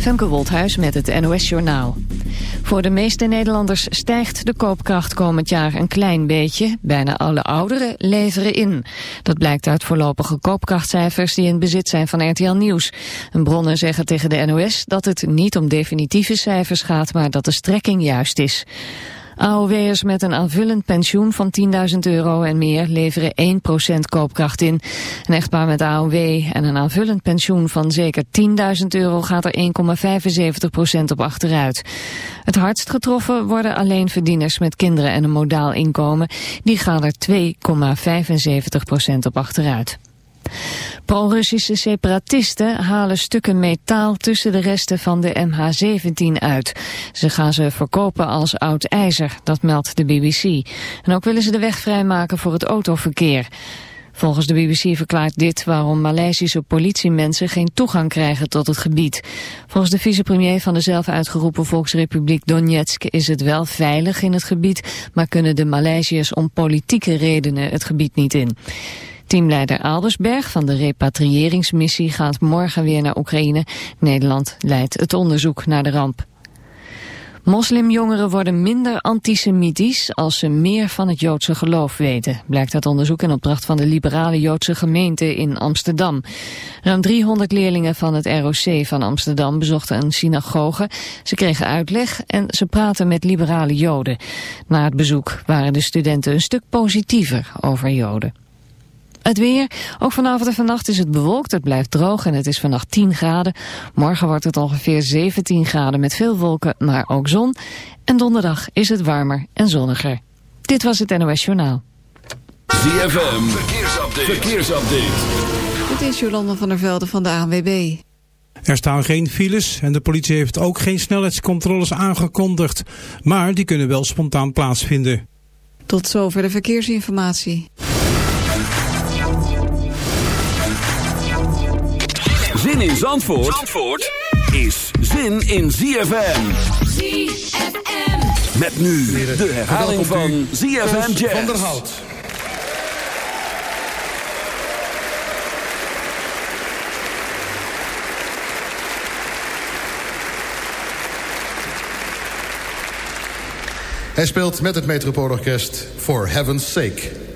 Femke Woldhuis met het NOS Journaal. Voor de meeste Nederlanders stijgt de koopkracht komend jaar een klein beetje. Bijna alle ouderen leveren in. Dat blijkt uit voorlopige koopkrachtcijfers die in bezit zijn van RTL Nieuws. En bronnen zeggen tegen de NOS dat het niet om definitieve cijfers gaat, maar dat de strekking juist is. AOW'ers met een aanvullend pensioen van 10.000 euro en meer leveren 1% koopkracht in. Een echtpaar met AOW en een aanvullend pensioen van zeker 10.000 euro gaat er 1,75% op achteruit. Het hardst getroffen worden alleen verdieners met kinderen en een modaal inkomen. Die gaan er 2,75% op achteruit. Pro-Russische separatisten halen stukken metaal tussen de resten van de MH17 uit. Ze gaan ze verkopen als oud ijzer, dat meldt de BBC. En ook willen ze de weg vrijmaken voor het autoverkeer. Volgens de BBC verklaart dit waarom Maleisische politiemensen geen toegang krijgen tot het gebied. Volgens de vicepremier van de zelf uitgeroepen Volksrepubliek Donetsk is het wel veilig in het gebied, maar kunnen de Maleisiërs om politieke redenen het gebied niet in. Teamleider Aldersberg van de repatriëringsmissie gaat morgen weer naar Oekraïne. Nederland leidt het onderzoek naar de ramp. Moslimjongeren worden minder antisemitisch als ze meer van het Joodse geloof weten, blijkt uit onderzoek in opdracht van de liberale Joodse gemeente in Amsterdam. Ruim 300 leerlingen van het ROC van Amsterdam bezochten een synagoge. Ze kregen uitleg en ze praten met liberale Joden. Na het bezoek waren de studenten een stuk positiever over Joden. Het weer. Ook vanavond en vannacht is het bewolkt. Het blijft droog en het is vannacht 10 graden. Morgen wordt het ongeveer 17 graden met veel wolken, maar ook zon. En donderdag is het warmer en zonniger. Dit was het NOS Journaal. ZFM. Verkeersupdate. Verkeersupdate. Dit is Jolanda van der Velde van de ANWB. Er staan geen files en de politie heeft ook geen snelheidscontroles aangekondigd. Maar die kunnen wel spontaan plaatsvinden. Tot zover de verkeersinformatie. Zin in Zandvoort, Zandvoort is zin in ZFM. ZFM. Met nu de herhaling van ZFM Jazz. Van der Hout. Hij speelt met het Metropoolorkest For Heaven's Sake.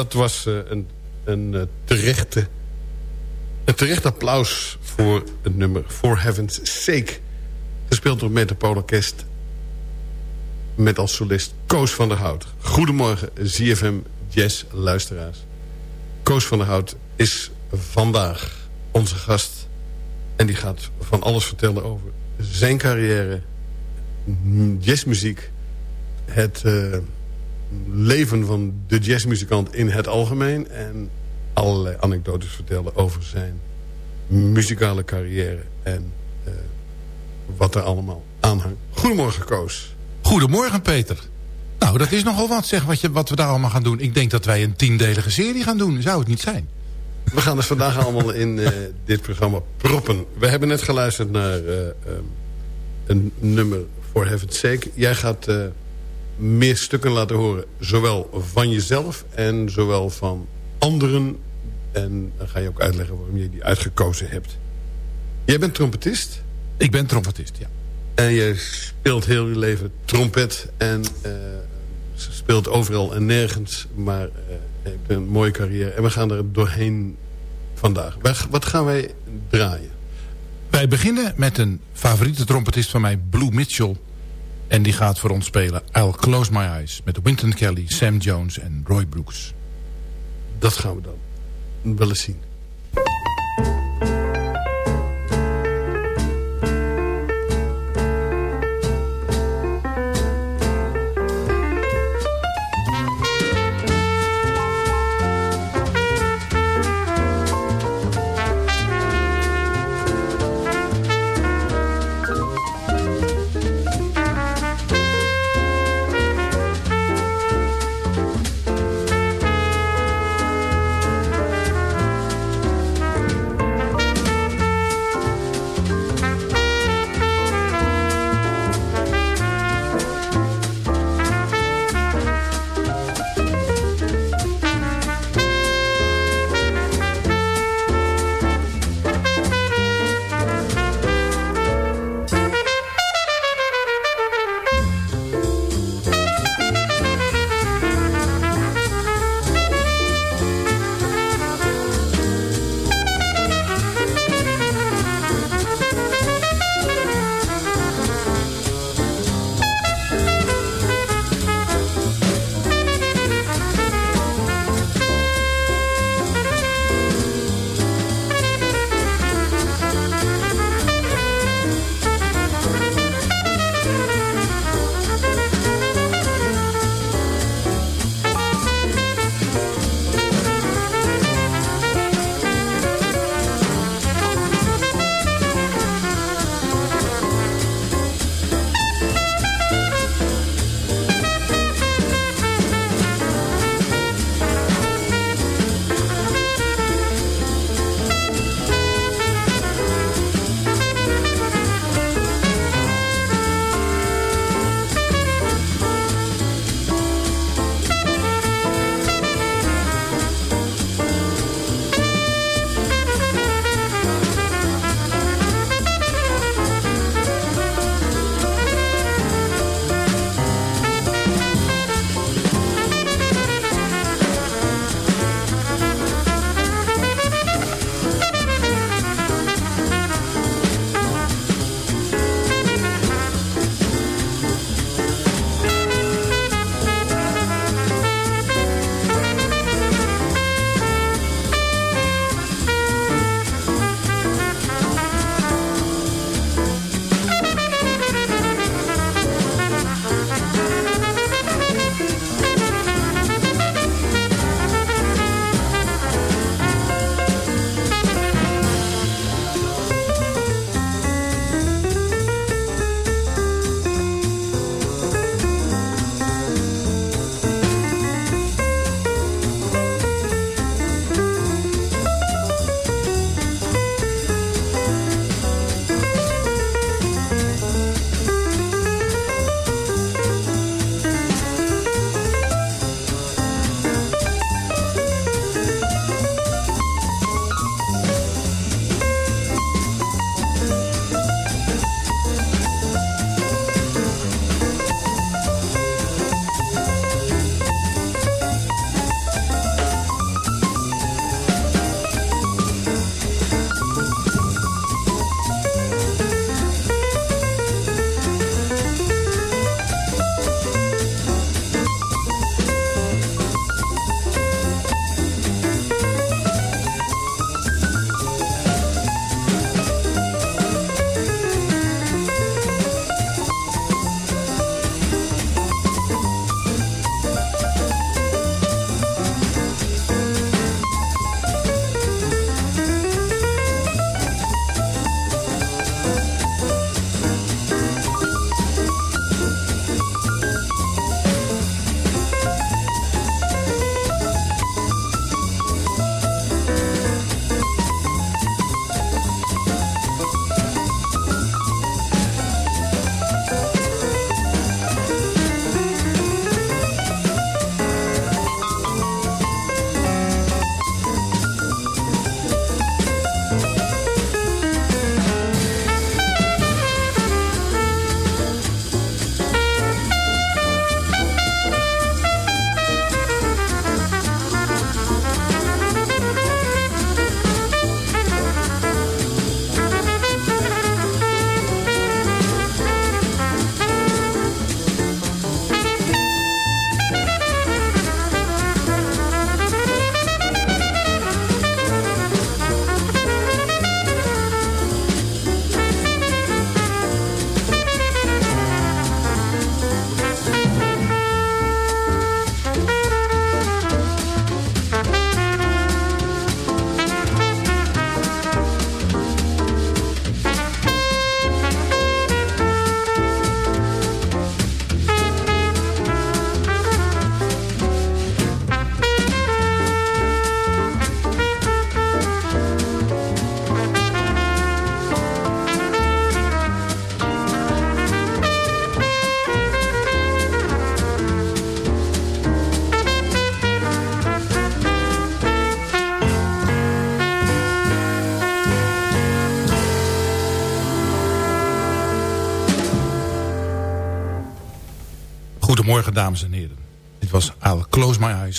Dat was uh, een, een, uh, terechte, een terecht applaus voor het nummer For Heaven's Sake. Gespeeld door Metropoolorkest met als solist Koos van der Hout. Goedemorgen ZFM Jazz luisteraars. Koos van der Hout is vandaag onze gast. En die gaat van alles vertellen over zijn carrière, jazzmuziek... het uh, leven van de jazzmuzikant in het algemeen... en allerlei anekdotes vertellen over zijn muzikale carrière... en uh, wat er allemaal aanhangt. Goedemorgen, Koos. Goedemorgen, Peter. Nou, dat is nogal wat, zeg, wat, je, wat we daar allemaal gaan doen. Ik denk dat wij een tiendelige serie gaan doen. Zou het niet zijn? We gaan dus vandaag allemaal in uh, dit programma proppen. We hebben net geluisterd naar uh, um, een nummer voor Heaven's Sake. Jij gaat meer stukken laten horen. Zowel van jezelf en zowel van anderen. En dan ga je ook uitleggen waarom je die uitgekozen hebt. Jij bent trompetist? Ik ben trompetist, ja. En je speelt heel je leven trompet. En speelt overal en nergens. Maar hebt een mooie carrière. En we gaan er doorheen vandaag. Wat gaan wij draaien? Wij beginnen met een favoriete trompetist van mij, Blue Mitchell. En die gaat voor ons spelen I'll Close My Eyes. Met Wynton Kelly, Sam Jones en Roy Brooks. Dat gaan we dan wel eens zien.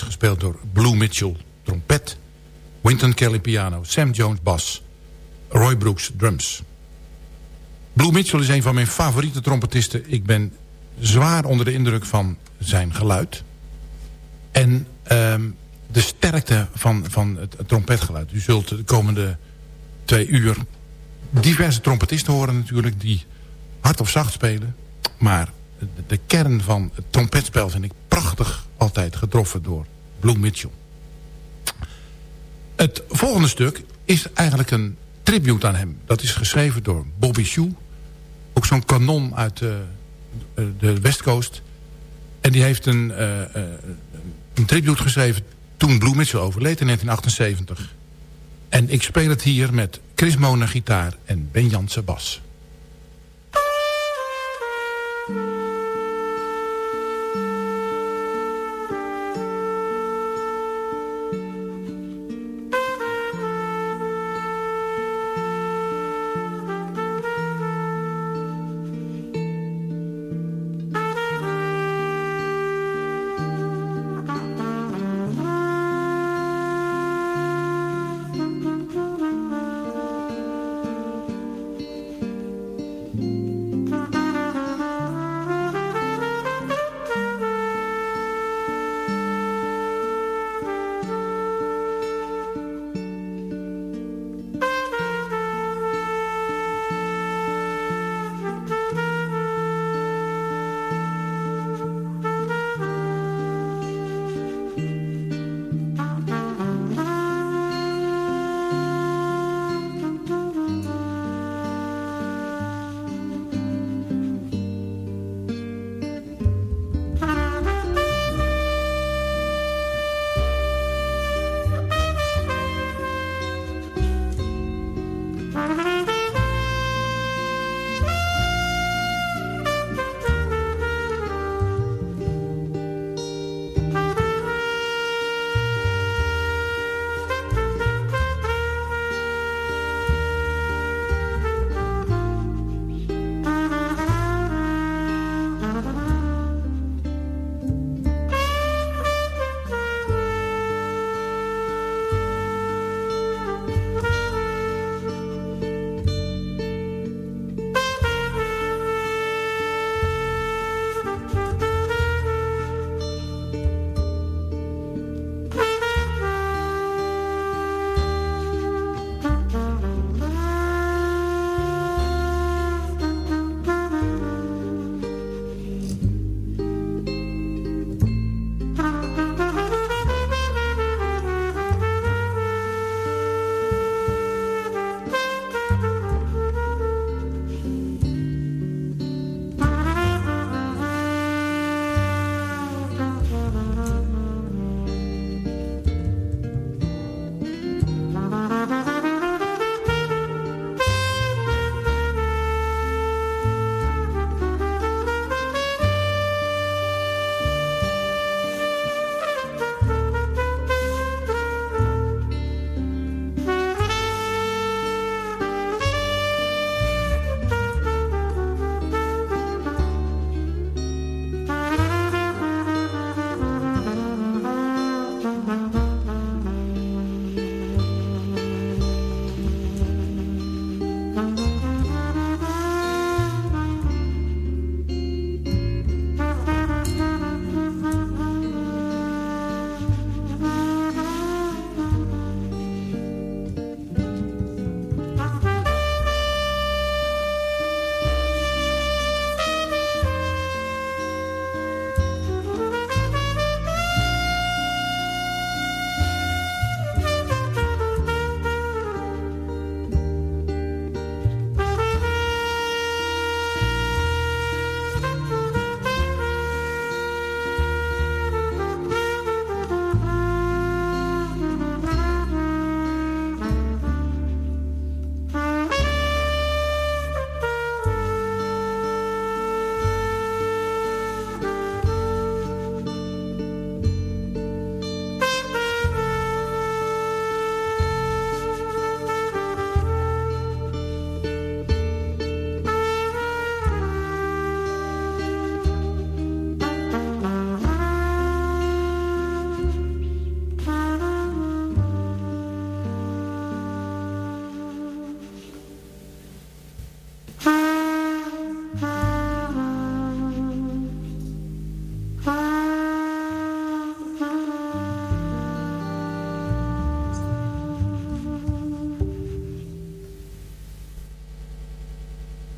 Gespeeld door Blue Mitchell, trompet. Winton Kelly piano, Sam Jones bas, Roy Brooks drums. Blue Mitchell is een van mijn favoriete trompetisten. Ik ben zwaar onder de indruk van zijn geluid. En ehm, de sterkte van, van het, trompetgeluid. U zult de komende twee uur diverse trompetisten horen natuurlijk... die hard of zacht spelen. Maar de, kern van het trompetspel vind ik prachtig altijd getroffen door Blue Mitchell. Het volgende stuk is eigenlijk een tribute aan hem. Dat is geschreven door Bobby Shue. Ook zo'n kanon uit de, de West Coast. En die heeft een, uh, een tribute geschreven toen Blue Mitchell overleed in 1978. En ik speel het hier met Chris Mona gitaar en Ben Jansen bas.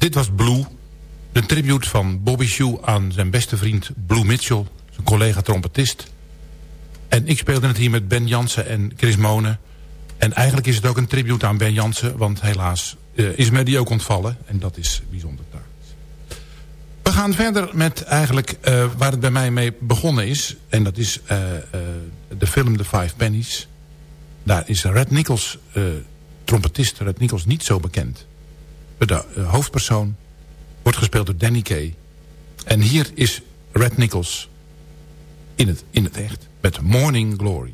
Dit was Blue. De tribute van Bobby Shoe aan zijn beste vriend Blue Mitchell. Zijn collega trompetist. En ik speelde het hier met Ben Jansen en Chris Monen. En eigenlijk is het ook een tribute aan Ben Jansen. Want helaas uh, is mij die ook ontvallen. En dat is bijzonder taak. We gaan verder met eigenlijk uh, waar het bij mij mee begonnen is. En dat is uh, de film The Five Pennies. Daar is Red Nichols, trompetist Red Nichols, niet zo bekend. De hoofdpersoon wordt gespeeld door Danny Kay. En hier is Red Nichols in het, in het echt met Morning Glory.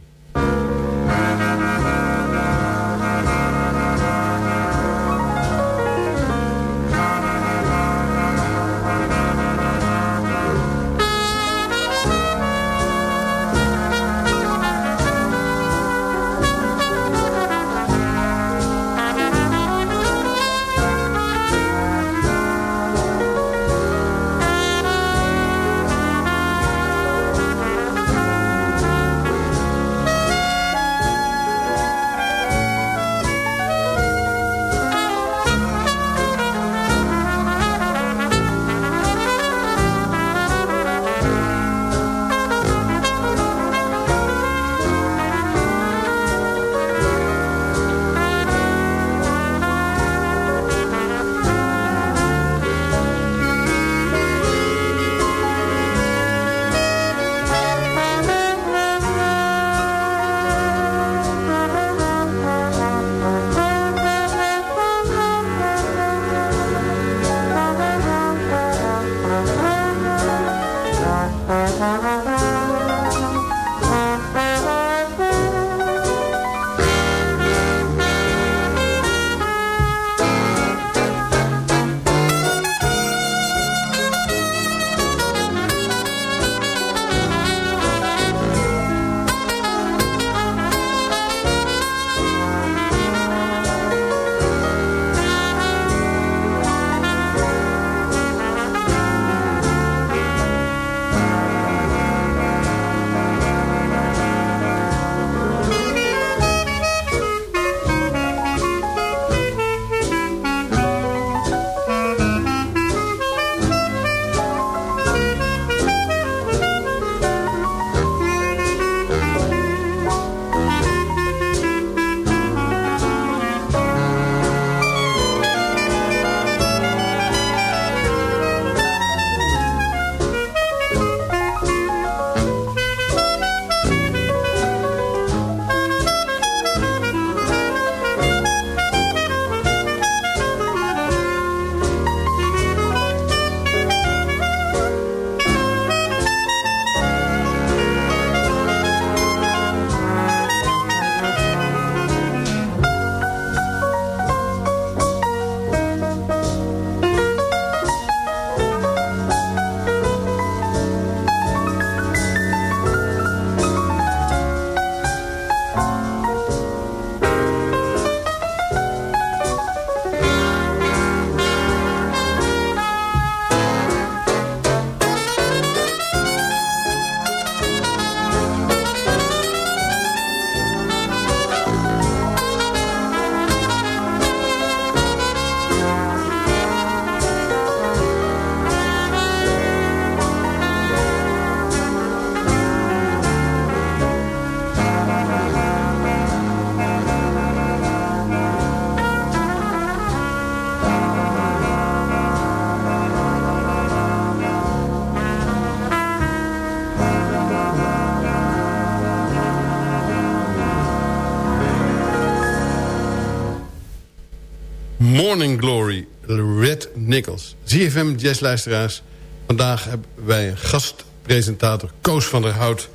Nichols. ZFM jazzluisteraars. Vandaag hebben wij een gastpresentator Koos van der Hout.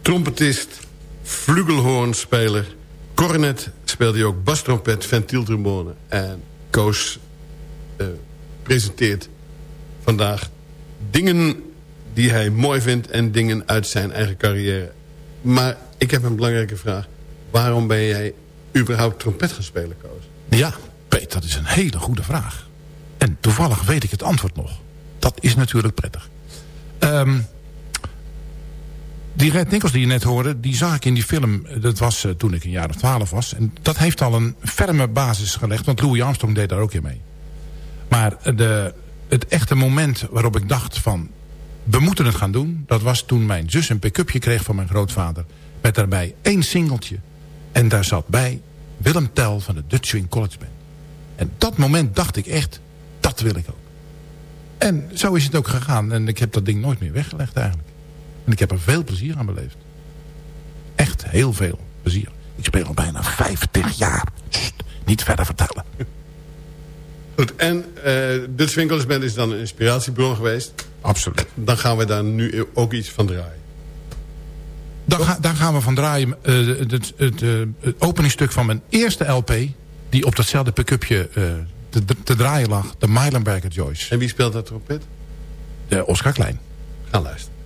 Trompetist, flugelhoornspeler. Cornet speelde hij ook bastrompet, ventieltrombone. En Koos uh, presenteert vandaag dingen die hij mooi vindt... en dingen uit zijn eigen carrière. Maar ik heb een belangrijke vraag. Waarom ben jij überhaupt trompet gaan spelen, Koos? Ja, Peet, dat is een hele goede vraag. En toevallig weet ik het antwoord nog. Dat is natuurlijk prettig. Um, die Red Nichols die je net hoorde, die zag ik in die film... dat was uh, toen ik een jaar of twaalf was. En dat heeft al een ferme basis gelegd, want Louis Armstrong deed daar ook in mee. Maar Maar de, het echte moment waarop ik dacht van... we moeten het gaan doen... dat was toen mijn zus een pick-upje kreeg van mijn grootvader... met daarbij één singeltje. En daar zat bij Willem Tel van de Dutch Swing College Band. En dat moment dacht ik echt, dat wil ik ook. En zo is het ook gegaan. En ik heb dat ding nooit meer weggelegd eigenlijk. En ik heb er veel plezier aan beleefd. Echt heel veel plezier. Ik speel al bijna 50 jaar. niet verder vertellen. Goed, en uh, de Swinkelers is dan een inspiratiebron geweest. Absoluut. Dan gaan we daar nu ook iets van draaien. Daar, daar gaan we van draaien. Uh, het, het, uh, het, openingstuk van mijn eerste LP... die op datzelfde pick-upje te, te, draaien lag. De Meilenberger Joyce. En wie speelt dat trompet? De Oscar Klein. Ga luisteren.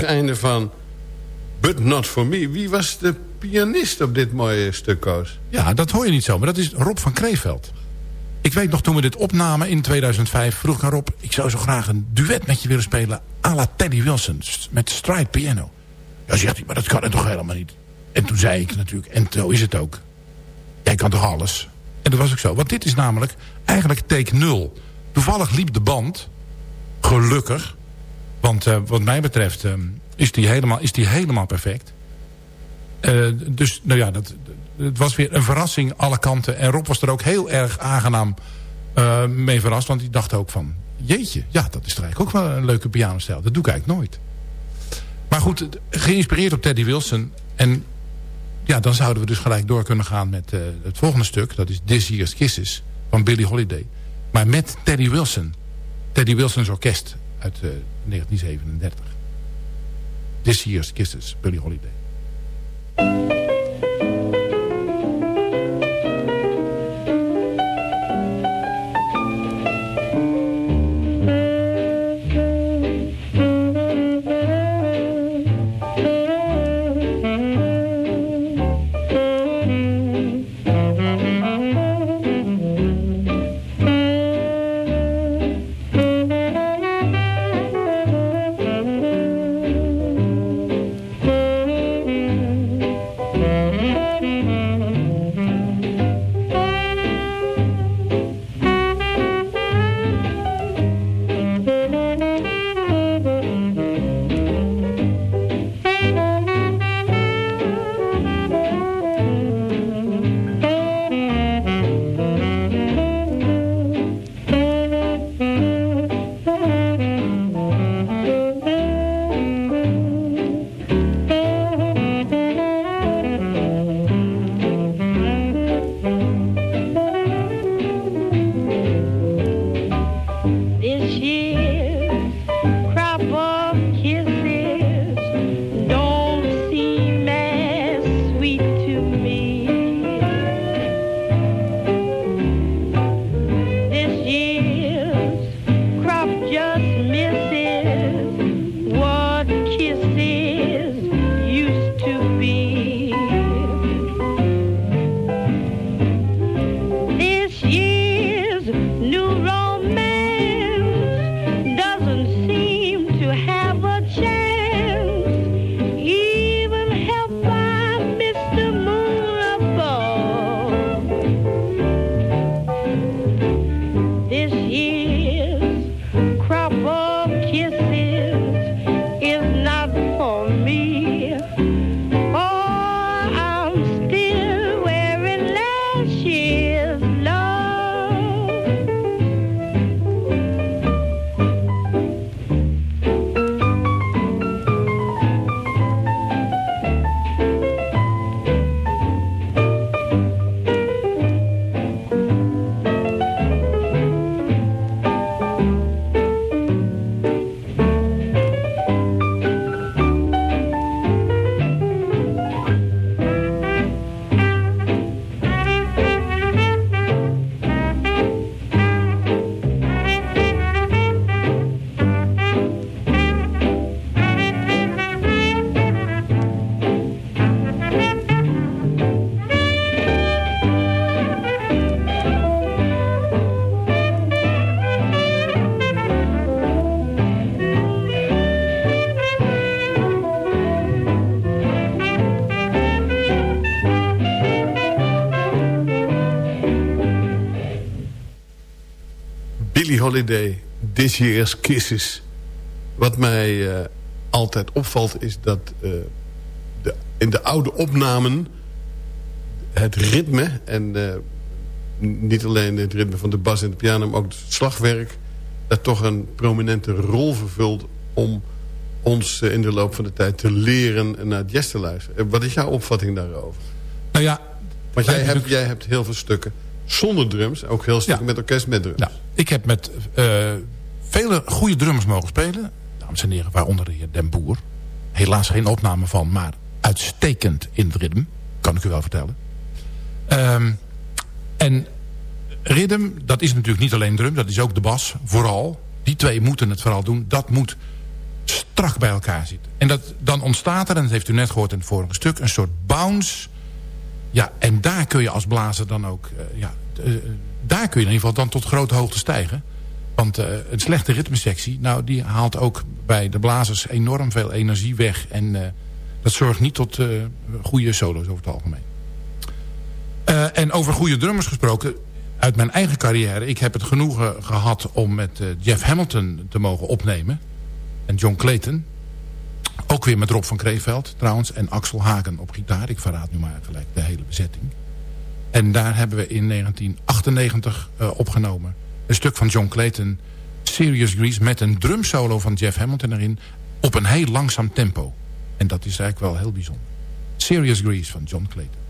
Einde van But Not For Me. Wie was de pianist op dit mooie stuk, Koos? Ja, dat hoor je niet zo, maar dat is Rob van Kreeveld. Ik weet nog, toen we dit opnamen in 2005, vroeg ik aan Rob... ik zou zo graag een duet met je willen spelen à la Teddy Wilson, met stride piano. Ja, zegt hij, maar dat kan het toch helemaal niet. En toen zei ik natuurlijk, en zo is het ook. Jij kan toch alles? En dat was ook zo, want dit is namelijk eigenlijk take 0. Toevallig liep de band, gelukkig... want uh, wat mij betreft uh, is, die helemaal, is die helemaal perfect... Uh, dus nou ja, dat, het was weer een verrassing alle kanten. En Rob was er ook heel erg aangenaam uh, mee verrast. Want hij dacht ook van, jeetje, ja, dat is eigenlijk ook wel een leuke pianostijl. Dat doe ik eigenlijk nooit. Maar goed, geïnspireerd op Teddy Wilson. En ja, dan zouden we dus gelijk door kunnen gaan met het volgende stuk. Dat is This Year's Kisses van Billie Holiday. Maar met Teddy Wilson. Teddy Wilson's orkest uit uh, 1937. This Year's Kisses, Billie Holiday. Holiday, This Year's Kisses. Wat mij uh, altijd opvalt is dat uh, de, in de oude opnamen... het ritme en uh, niet alleen het ritme van de bas en de piano... maar ook het slagwerk... dat toch een prominente rol vervult... om ons in de loop van de tijd te leren naar jazz te luisteren. Wat is jouw opvatting daarover? Nou ja... Want jij hebt, jij hebt heel veel stukken zonder drums. Ook heel stukken met orkest met drums. Ja, ik heb met uh, vele goede drummers mogen spelen. Dames en heren, waaronder de heer Den Boer. Helaas geen opname van, maar uitstekend in het ritme. Kan ik u wel vertellen. Um, en ritme, dat is natuurlijk niet alleen drum. Dat is ook de bas, vooral. Die twee moeten het vooral doen. Dat moet strak bij elkaar zit. En dat, dan ontstaat er, en dat heeft u net gehoord in het vorige stuk... een soort bounce. Ja, en daar kun je als blazer dan ook... Uh, ja, daar kun je in ieder geval dan tot grote hoogte stijgen. Want uh, een slechte ritmesectie... nou, die haalt ook bij de blazers enorm veel energie weg. En dat zorgt niet tot goede solo's over het algemeen. en over goede drummers gesproken uit mijn eigen carrière... ik heb het genoegen gehad om met uh, Jeff Hamilton te mogen opnemen. En John Clayton. Ook weer met Rob van Kreeveld trouwens. En Axel Hagen op gitaar. Ik verraad nu maar gelijk de hele bezetting. En daar hebben we in 1998 uh, opgenomen. Een stuk van John Clayton. Serious Grease met een drumsolo van Jeff Hamilton erin. Op een heel langzaam tempo. En dat is eigenlijk wel heel bijzonder. Serious Grease van John Clayton.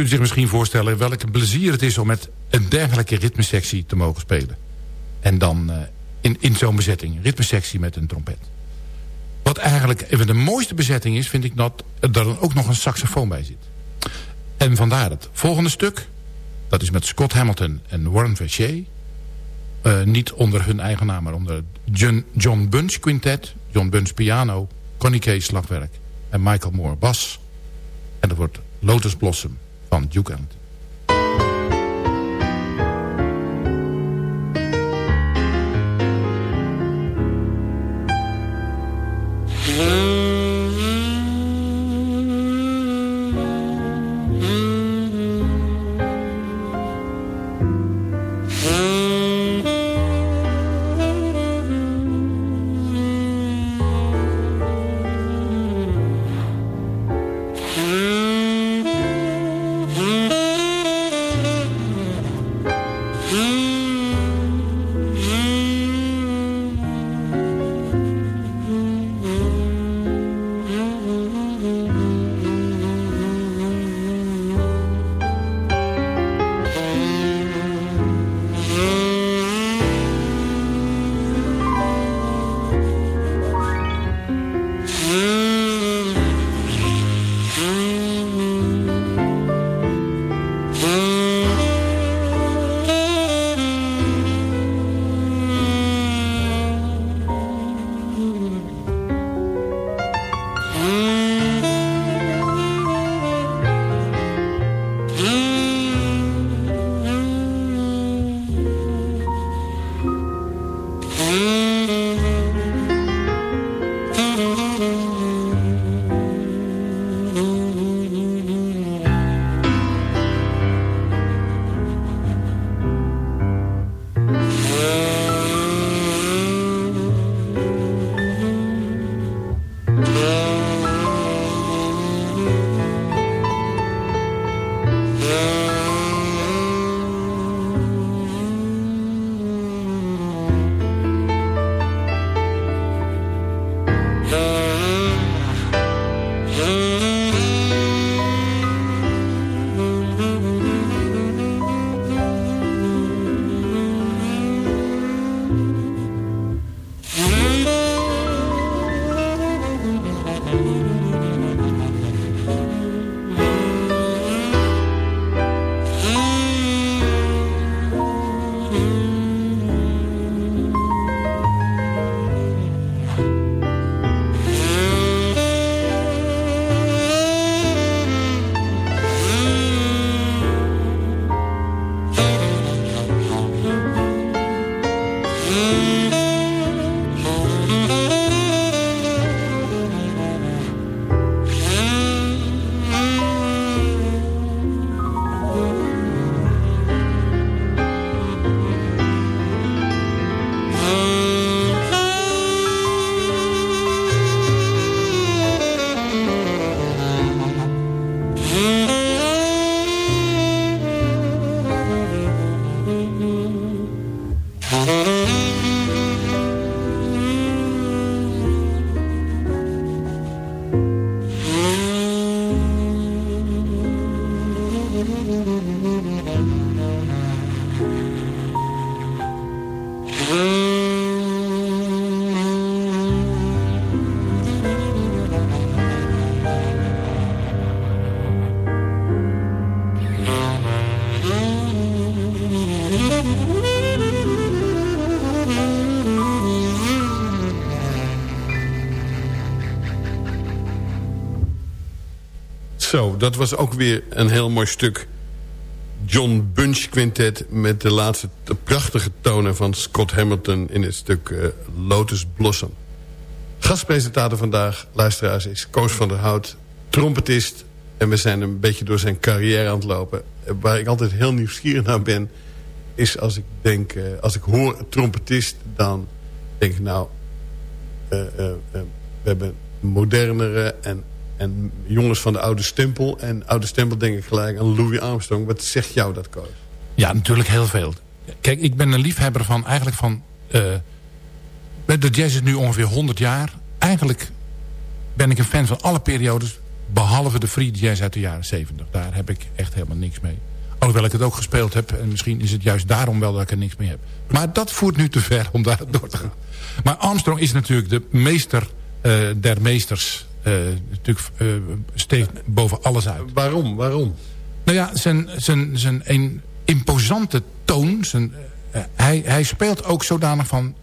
Kunt zich misschien voorstellen welke plezier het is... om met een dergelijke ritmesectie te mogen spelen. En dan uh, in, in zo'n bezetting. Ritmesectie met een trompet. Wat eigenlijk even de mooiste bezetting is... vind ik dat er dan ook nog een saxofoon bij zit. En vandaar het volgende stuk. Dat is met Scott Hamilton en Warren Vershey. Uh, niet onder hun eigen naam, maar onder John, John Bunch Quintet. John Bunch piano, Connie Kay slagwerk en Michael Moore bas. En dat wordt Lotus Blossom van Duke Ellington. Dat was ook weer een heel mooi stuk. John Bunch Quintet met de laatste de prachtige tonen van Scott Hamilton... in het stuk uh, Lotus Blossom. Gastpresentator vandaag, luisteraars, is Koos van der Hout, trompetist... en we zijn een beetje door zijn carrière aan het lopen. Waar ik altijd heel nieuwsgierig naar ben... is als ik denk, uh, als ik hoor trompetist... dan denk ik nou, we hebben modernere en en jongens van de oude stempel. En oude stempel denk ik gelijk aan Louis Armstrong. Wat zegt jou dat, Koos? Ja, natuurlijk heel veel. Kijk, ik ben een liefhebber van eigenlijk van... Uh, de jazz is nu ongeveer 100 jaar. Eigenlijk ben ik een fan van alle periodes. Behalve de free jazz uit de jaren 70. Daar heb ik echt helemaal niks mee. Alhoewel ik het ook gespeeld heb. En misschien is het juist daarom wel dat ik er niks mee heb. Maar dat voert nu te ver om daar door te gaan. Maar Armstrong is natuurlijk de meester uh, der meesters. Uh, natuurlijk uh, steekt boven alles uit. Waarom? Waarom? Nou ja, zijn, zijn, zijn een imposante toon. Zijn, hij, hij speelt ook zodanig van...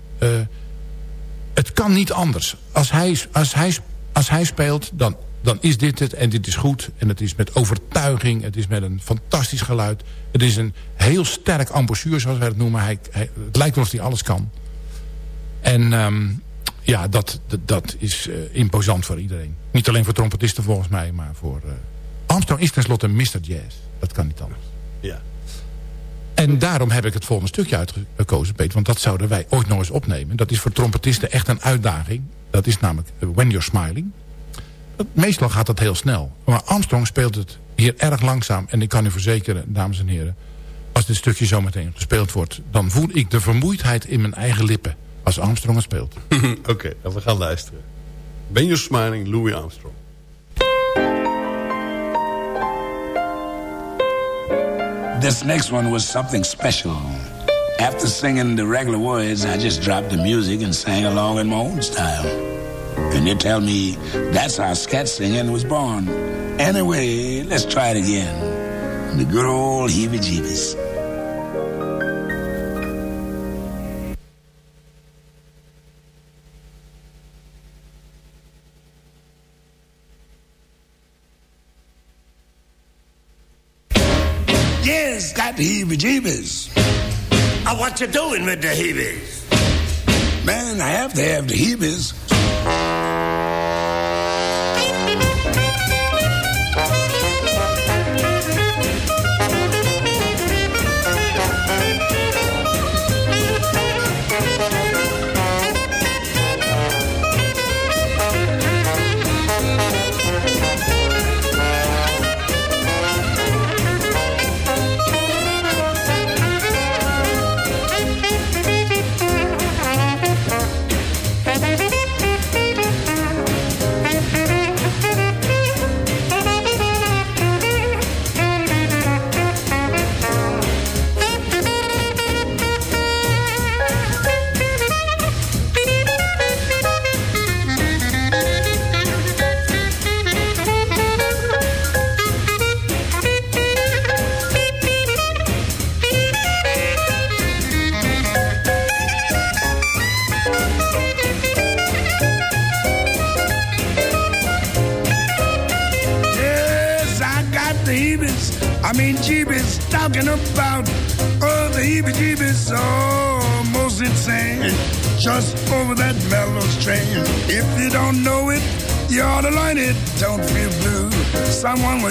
het kan niet anders. Als hij, als hij, als hij speelt, dan dan is dit het en dit is goed. En het is met overtuiging, het is met een fantastisch geluid. Het is een heel sterk embouchure, zoals wij het noemen. Hij, hij, het lijkt alsof hij alles kan. En um, ja, dat, dat, dat is uh, imposant voor iedereen. Niet alleen voor trompetisten volgens mij, maar voor... Uh... Armstrong is tenslotte Mr. Jazz. Dat kan niet anders. Ja. En daarom heb ik het volgende stukje uitgekozen, Peter. Want dat zouden wij ooit nog eens opnemen. Dat is voor trompetisten echt een uitdaging. Dat is namelijk When You're Smiling. Meestal gaat dat heel snel. Maar Armstrong speelt het hier erg langzaam. En ik kan u verzekeren, dames en heren... als dit stukje zo meteen gespeeld wordt... dan voel ik de vermoeidheid in mijn eigen lippen... als Armstrong het speelt. Oké, okay, we gaan luisteren. Ben je smiling, Louis Armstrong. This next one was something special. After singing the regular words, I just dropped the music and sang along in my own style. And you tell me that's how scat singing was born. Anyway, let's try it again. The good old heebie-jeebies. Yes, got the heebie-jeebies. Uh, what you doing with the heebies? Man, I have to have the heebies.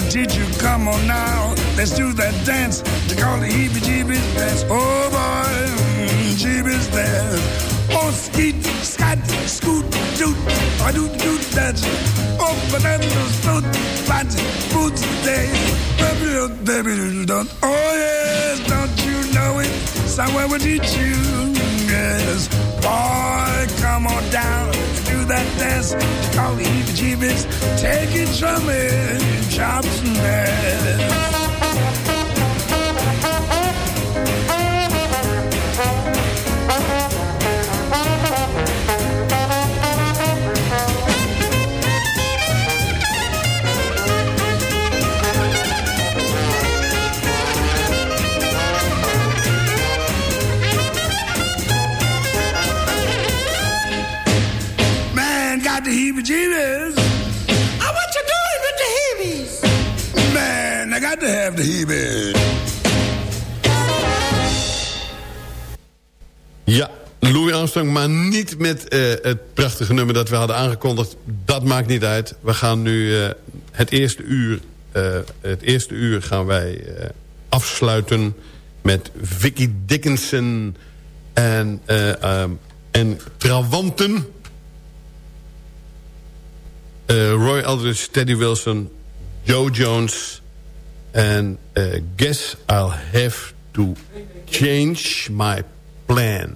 Someone will teach you? Come on now. Let's do that dance. They call the heebie-jeebies dance. Oh boy. Mm, jeebies dance. Oh skeet scat scoot doot. I do doot, dance. oh then those foot boots they baby don't oh yes. Don't you know it? Somewhere will teach you. Yes boy come on down do that dance. Call the heebie-jeebies take it from me chops Ja, Louis Armstrong, maar niet met uh, het prachtige nummer dat we hadden aangekondigd. Dat maakt niet uit. We gaan nu uh, het eerste uur, uh, het eerste uur gaan wij afsluiten met Vicky Dickinson en, um, en Trawanten. Roy Aldridge, Teddy Wilson, Joe Jones. And uh, guess I'll have to change my plan.